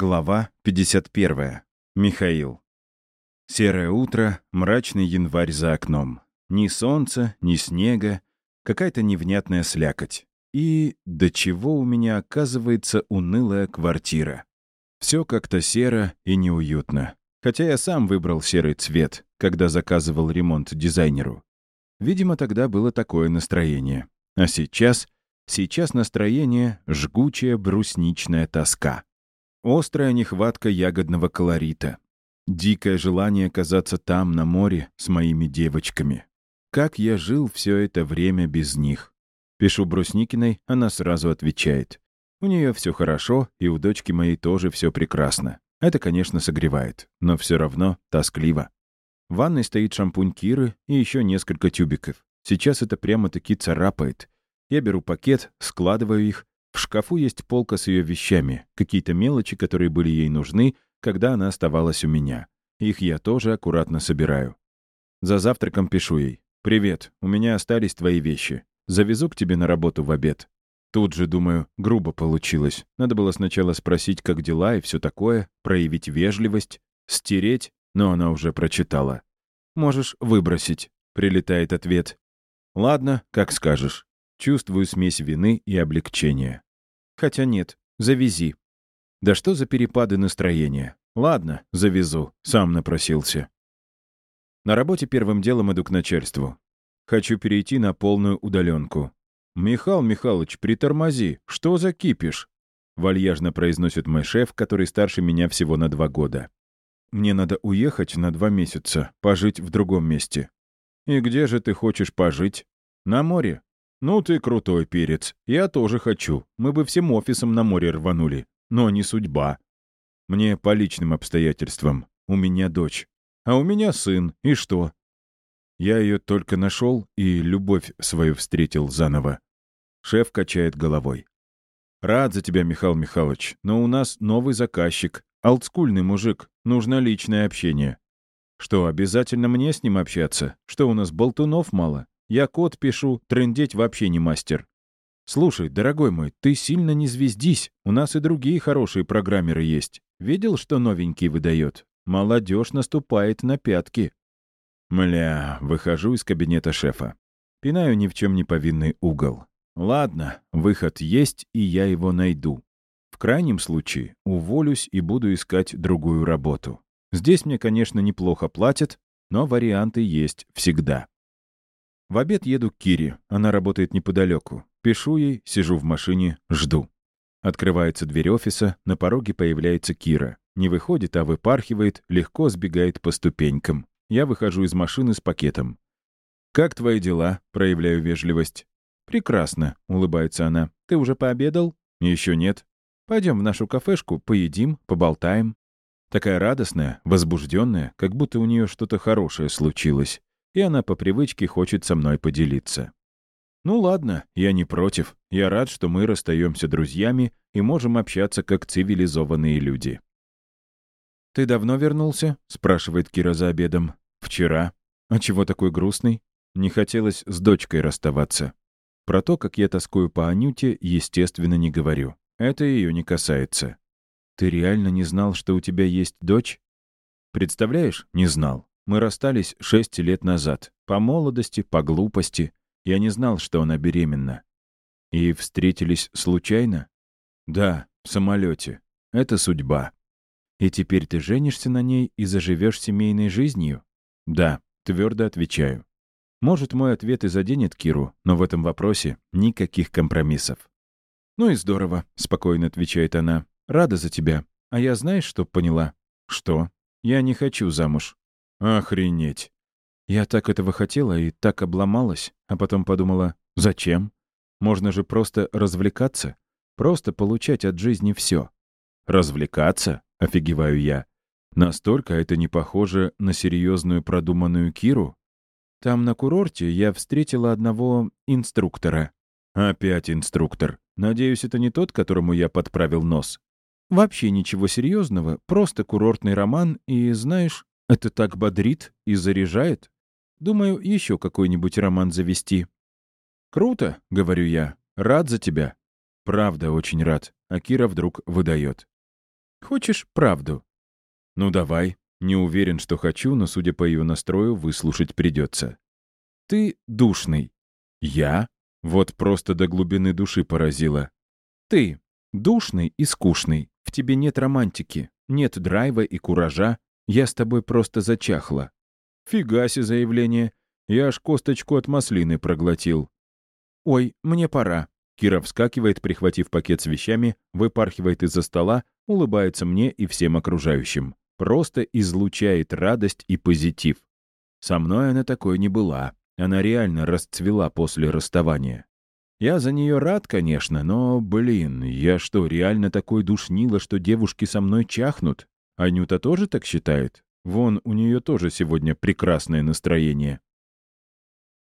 Глава 51. Михаил. Серое утро, мрачный январь за окном. Ни солнца, ни снега, какая-то невнятная слякоть. И до чего у меня оказывается унылая квартира. Все как-то серо и неуютно. Хотя я сам выбрал серый цвет, когда заказывал ремонт дизайнеру. Видимо, тогда было такое настроение. А сейчас, сейчас настроение — жгучая брусничная тоска. Острая нехватка ягодного колорита. Дикое желание оказаться там, на море, с моими девочками. Как я жил все это время без них? Пишу Брусникиной, она сразу отвечает. У нее все хорошо, и у дочки моей тоже все прекрасно. Это, конечно, согревает, но все равно тоскливо. В ванной стоит шампунь Киры и еще несколько тюбиков. Сейчас это прямо-таки царапает. Я беру пакет, складываю их, в шкафу есть полка с ее вещами, какие-то мелочи, которые были ей нужны, когда она оставалась у меня. Их я тоже аккуратно собираю. За завтраком пишу ей. «Привет, у меня остались твои вещи. Завезу к тебе на работу в обед». Тут же, думаю, грубо получилось. Надо было сначала спросить, как дела и все такое, проявить вежливость, стереть, но она уже прочитала. «Можешь выбросить», — прилетает ответ. «Ладно, как скажешь». Чувствую смесь вины и облегчения. Хотя нет, завези. Да что за перепады настроения? Ладно, завезу, сам напросился. На работе первым делом иду к начальству. Хочу перейти на полную удаленку. «Михаил Михайлович, притормози, что за кипиш?» Вальяжно произносит мой шеф, который старше меня всего на два года. «Мне надо уехать на два месяца, пожить в другом месте». «И где же ты хочешь пожить?» «На море. «Ну ты крутой перец. Я тоже хочу. Мы бы всем офисом на море рванули. Но не судьба. Мне по личным обстоятельствам. У меня дочь. А у меня сын. И что?» Я ее только нашел и любовь свою встретил заново. Шеф качает головой. «Рад за тебя, Михаил Михайлович, но у нас новый заказчик. Олдскульный мужик. Нужно личное общение. Что, обязательно мне с ним общаться? Что, у нас болтунов мало? Я код пишу, трындеть вообще не мастер. Слушай, дорогой мой, ты сильно не звездись. У нас и другие хорошие программеры есть. Видел, что новенький выдает? Молодежь наступает на пятки. Мля, выхожу из кабинета шефа. Пинаю ни в чем не повинный угол. Ладно, выход есть, и я его найду. В крайнем случае уволюсь и буду искать другую работу. Здесь мне, конечно, неплохо платят, но варианты есть всегда. В обед еду к Кире, она работает неподалеку. Пишу ей, сижу в машине, жду. Открывается дверь офиса, на пороге появляется Кира. Не выходит, а выпархивает, легко сбегает по ступенькам. Я выхожу из машины с пакетом. «Как твои дела?» — проявляю вежливость. «Прекрасно», — улыбается она. «Ты уже пообедал?» «Еще нет». «Пойдем в нашу кафешку, поедим, поболтаем». Такая радостная, возбужденная, как будто у нее что-то хорошее случилось и она по привычке хочет со мной поделиться. Ну ладно, я не против. Я рад, что мы расстаемся друзьями и можем общаться как цивилизованные люди. «Ты давно вернулся?» — спрашивает Кира за обедом. «Вчера. А чего такой грустный? Не хотелось с дочкой расставаться. Про то, как я тоскую по Анюте, естественно, не говорю. Это ее не касается. Ты реально не знал, что у тебя есть дочь? Представляешь, не знал. Мы расстались шесть лет назад. По молодости, по глупости. Я не знал, что она беременна. И встретились случайно? Да, в самолете. Это судьба. И теперь ты женишься на ней и заживешь семейной жизнью? Да, твердо отвечаю. Может, мой ответ и заденет Киру, но в этом вопросе никаких компромиссов. «Ну и здорово», — спокойно отвечает она. «Рада за тебя. А я знаешь, что поняла?» «Что? Я не хочу замуж. Охренеть. Я так этого хотела и так обломалась, а потом подумала, зачем? Можно же просто развлекаться, просто получать от жизни все. Развлекаться? Офигеваю я. Настолько это не похоже на серьезную продуманную Киру? Там на курорте я встретила одного инструктора. Опять инструктор. Надеюсь, это не тот, которому я подправил нос. Вообще ничего серьезного, просто курортный роман и, знаешь, это так бодрит и заряжает. Думаю, еще какой-нибудь роман завести. «Круто», — говорю я. «Рад за тебя». Правда, очень рад. А Кира вдруг выдает. Хочешь правду?» «Ну, давай. Не уверен, что хочу, но, судя по ее настрою, выслушать придется. Ты душный. Я? Вот просто до глубины души поразила. Ты душный и скучный. В тебе нет романтики, нет драйва и куража. Я с тобой просто зачахла. Фига себе заявление. Я аж косточку от маслины проглотил. Ой, мне пора. Кира вскакивает, прихватив пакет с вещами, выпархивает из-за стола, улыбается мне и всем окружающим. Просто излучает радость и позитив. Со мной она такой не была. Она реально расцвела после расставания. Я за нее рад, конечно, но, блин, я что, реально такой душнила, что девушки со мной чахнут? Анюта тоже так считает? Вон, у нее тоже сегодня прекрасное настроение.